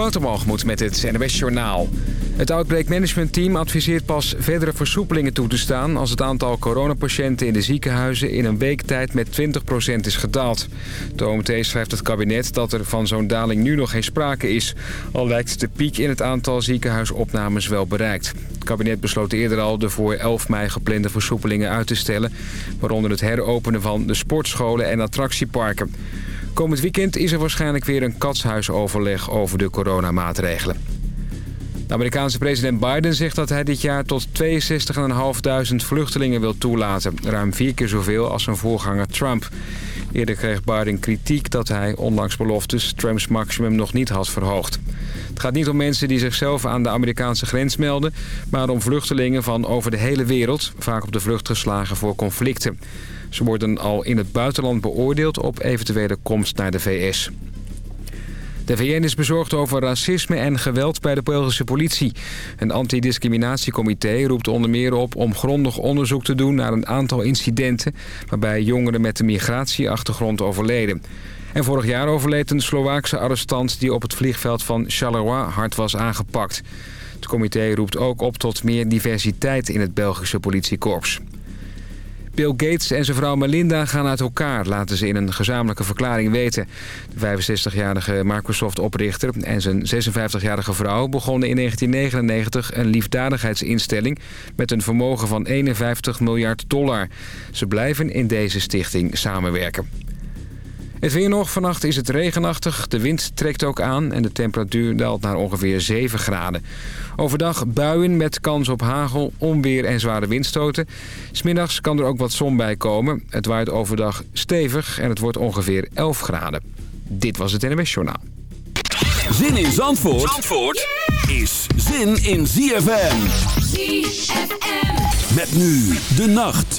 Watermalgemoed met het NWS Journaal. Het Outbreak Management Team adviseert pas verdere versoepelingen toe te staan... als het aantal coronapatiënten in de ziekenhuizen in een week tijd met 20% is gedaald. De OMT schrijft het kabinet dat er van zo'n daling nu nog geen sprake is. Al lijkt de piek in het aantal ziekenhuisopnames wel bereikt. Het kabinet besloot eerder al de voor 11 mei geplande versoepelingen uit te stellen... waaronder het heropenen van de sportscholen en attractieparken. Komend weekend is er waarschijnlijk weer een katshuisoverleg over de coronamaatregelen. De Amerikaanse president Biden zegt dat hij dit jaar tot 62.500 vluchtelingen wil toelaten. Ruim vier keer zoveel als zijn voorganger Trump. Eerder kreeg Biden kritiek dat hij, ondanks beloftes, Trumps maximum nog niet had verhoogd. Het gaat niet om mensen die zichzelf aan de Amerikaanse grens melden... maar om vluchtelingen van over de hele wereld, vaak op de vlucht geslagen voor conflicten. Ze worden al in het buitenland beoordeeld op eventuele komst naar de VS. De VN is bezorgd over racisme en geweld bij de Belgische politie. Een antidiscriminatiecomité roept onder meer op om grondig onderzoek te doen naar een aantal incidenten... waarbij jongeren met een migratieachtergrond overleden. En vorig jaar overleed een Slovaakse arrestant die op het vliegveld van Charleroi hard was aangepakt. Het comité roept ook op tot meer diversiteit in het Belgische politiekorps. Bill Gates en zijn vrouw Melinda gaan uit elkaar, laten ze in een gezamenlijke verklaring weten. De 65-jarige Microsoft-oprichter en zijn 56-jarige vrouw begonnen in 1999 een liefdadigheidsinstelling met een vermogen van 51 miljard dollar. Ze blijven in deze stichting samenwerken. Het weer nog. Vannacht is het regenachtig. De wind trekt ook aan en de temperatuur daalt naar ongeveer 7 graden. Overdag buien met kans op hagel, onweer en zware windstoten. Smiddags kan er ook wat zon bij komen. Het waait overdag stevig en het wordt ongeveer 11 graden. Dit was het NMS Journaal. Zin in Zandvoort, Zandvoort is zin in ZFM. ZFM. Met nu de nacht.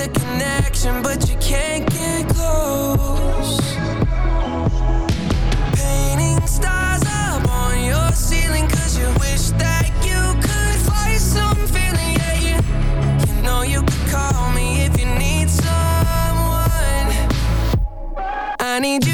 the connection, but you can't get close. Painting stars up on your ceiling, cause you wish that you could fly some feeling. Yeah, you, you know you could call me if you need someone. I need you.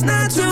it's not true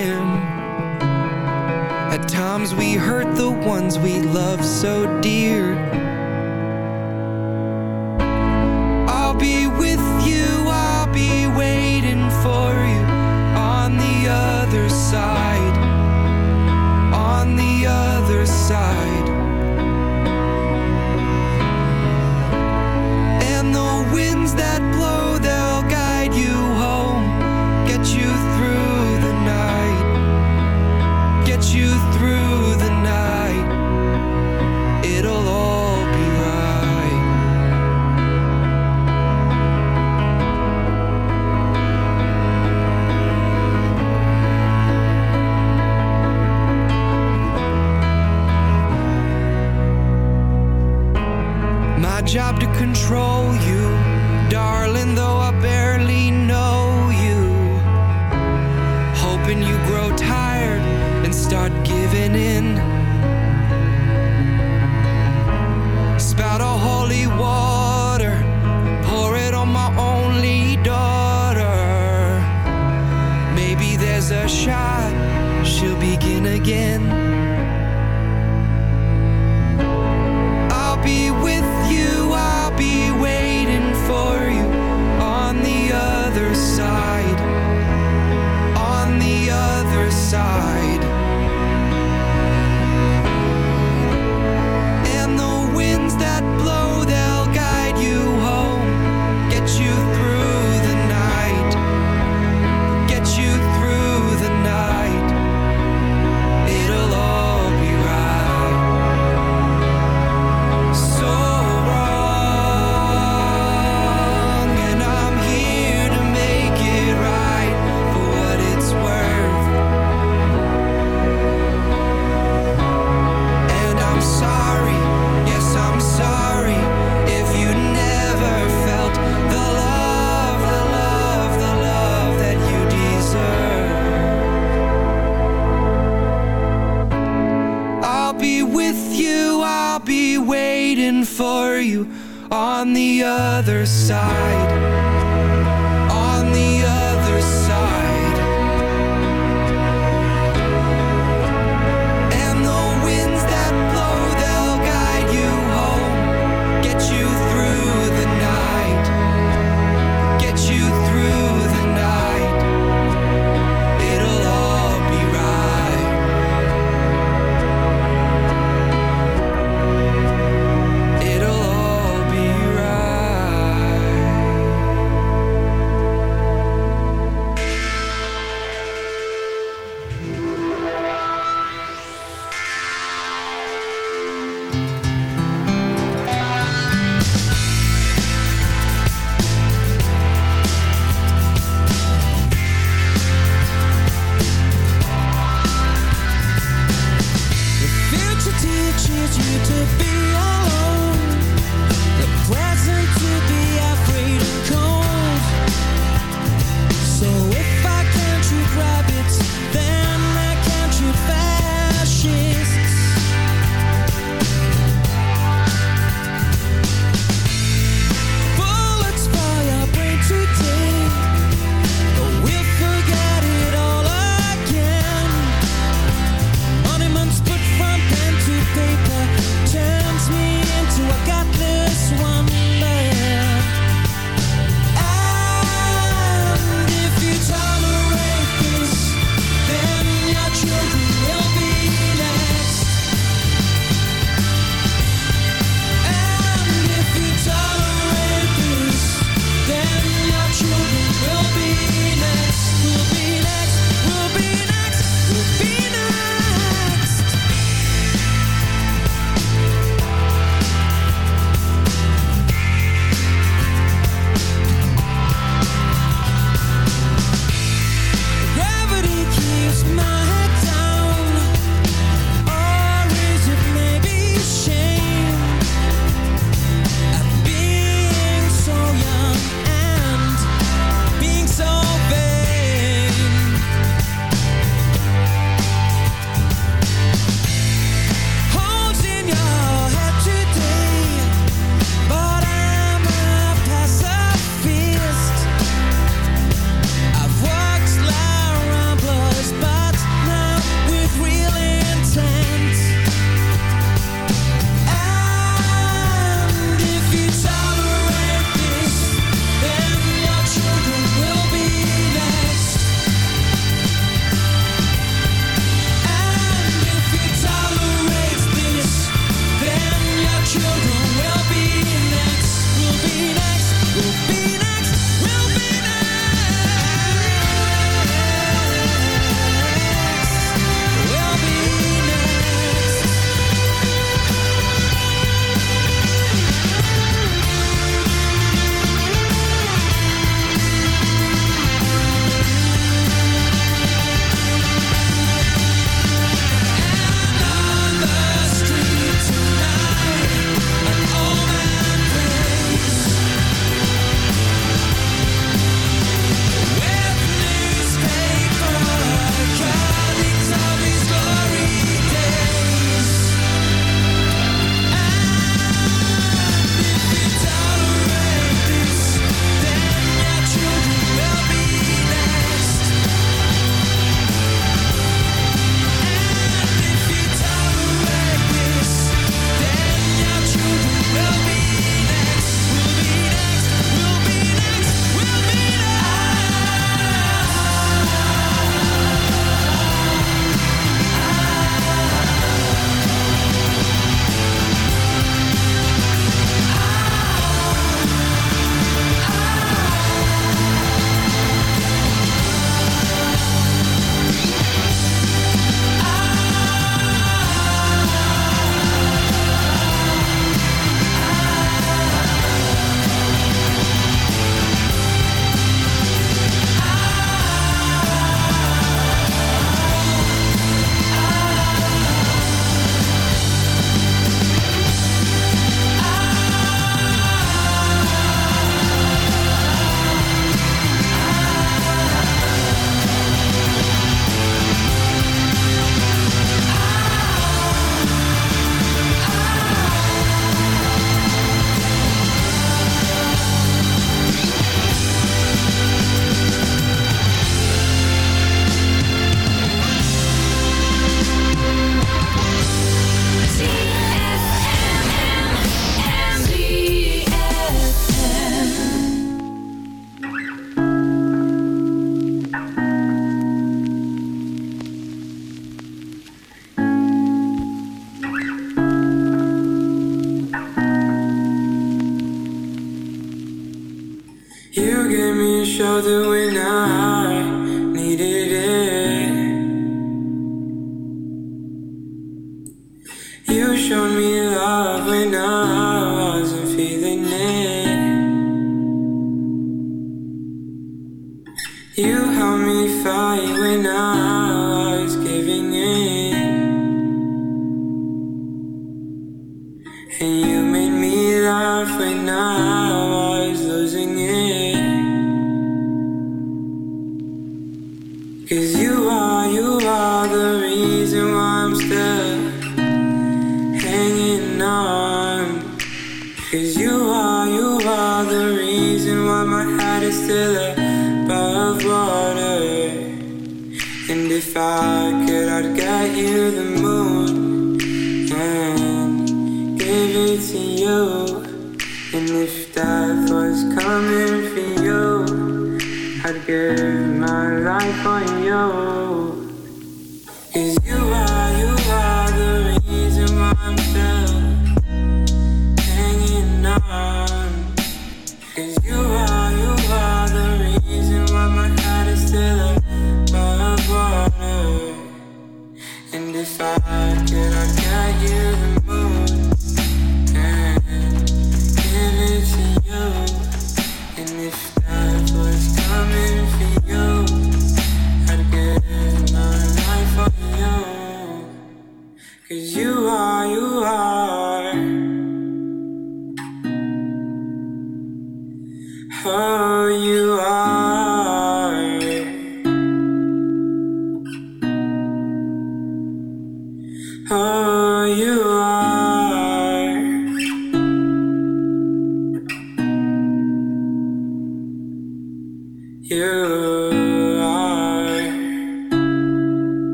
can At times we hurt the ones we love so dear. I'll be with you, I'll be waiting for you On the other side. On the other side.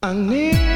I need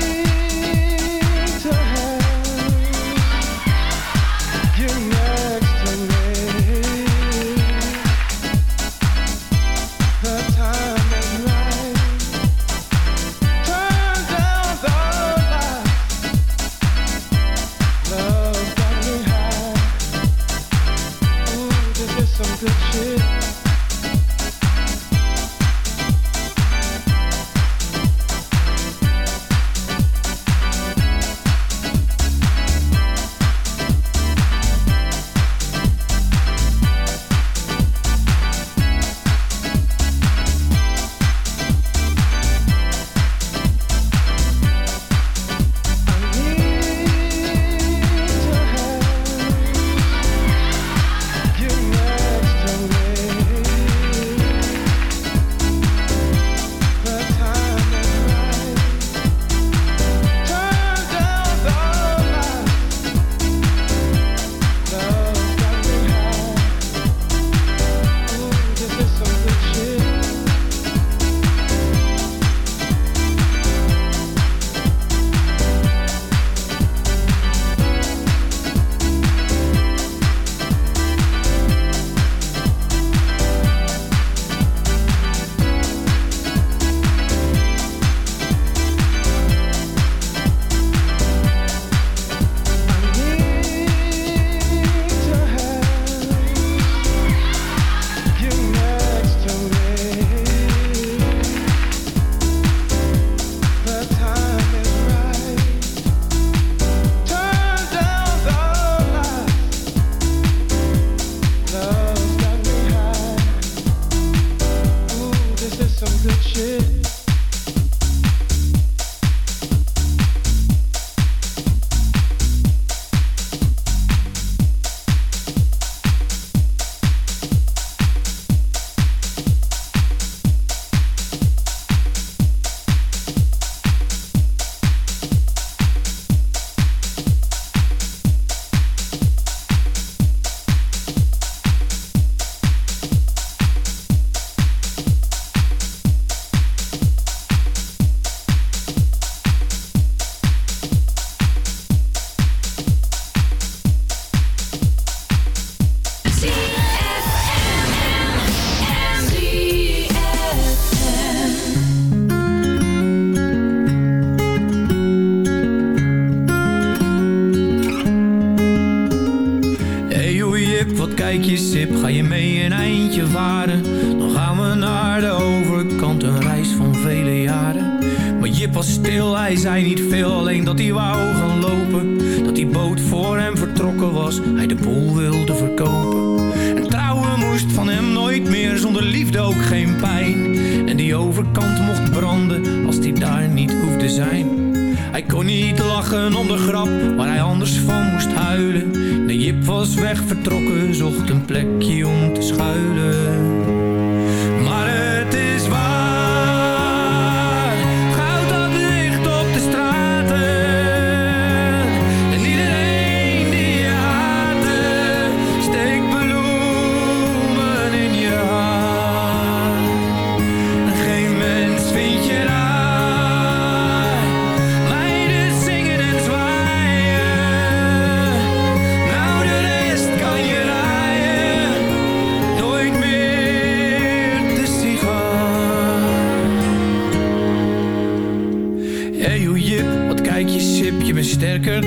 Merkür